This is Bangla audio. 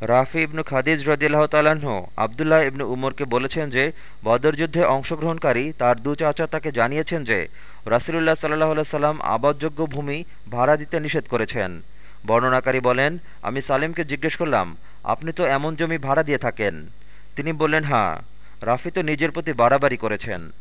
রাফি ইবনু খাদিজ রদিল্লাহ তালাহ আবদুল্লাহ ইবনু উমরকে বলেছেন যে, বদর যুদ্ধে অংশগ্রহণকারী তার দু চাচা তাকে জানিয়েছেন যে, রাসুলুল্লাহ সাল্লাহ সাল্লাম আবাদযোগ্য ভূমি ভাড়া দিতে নিষেধ করেছেন। বর্ণনাকারী বলেন, আমি সালেমকে জিজ্ঞেস করলাম, আপনি তো এমন জমি ভাড়া দিয়ে থাকেন। তিনি বললেন হাঁ রাফি তো নিজের প্রতি বাড়াবাড়ি করেছেন।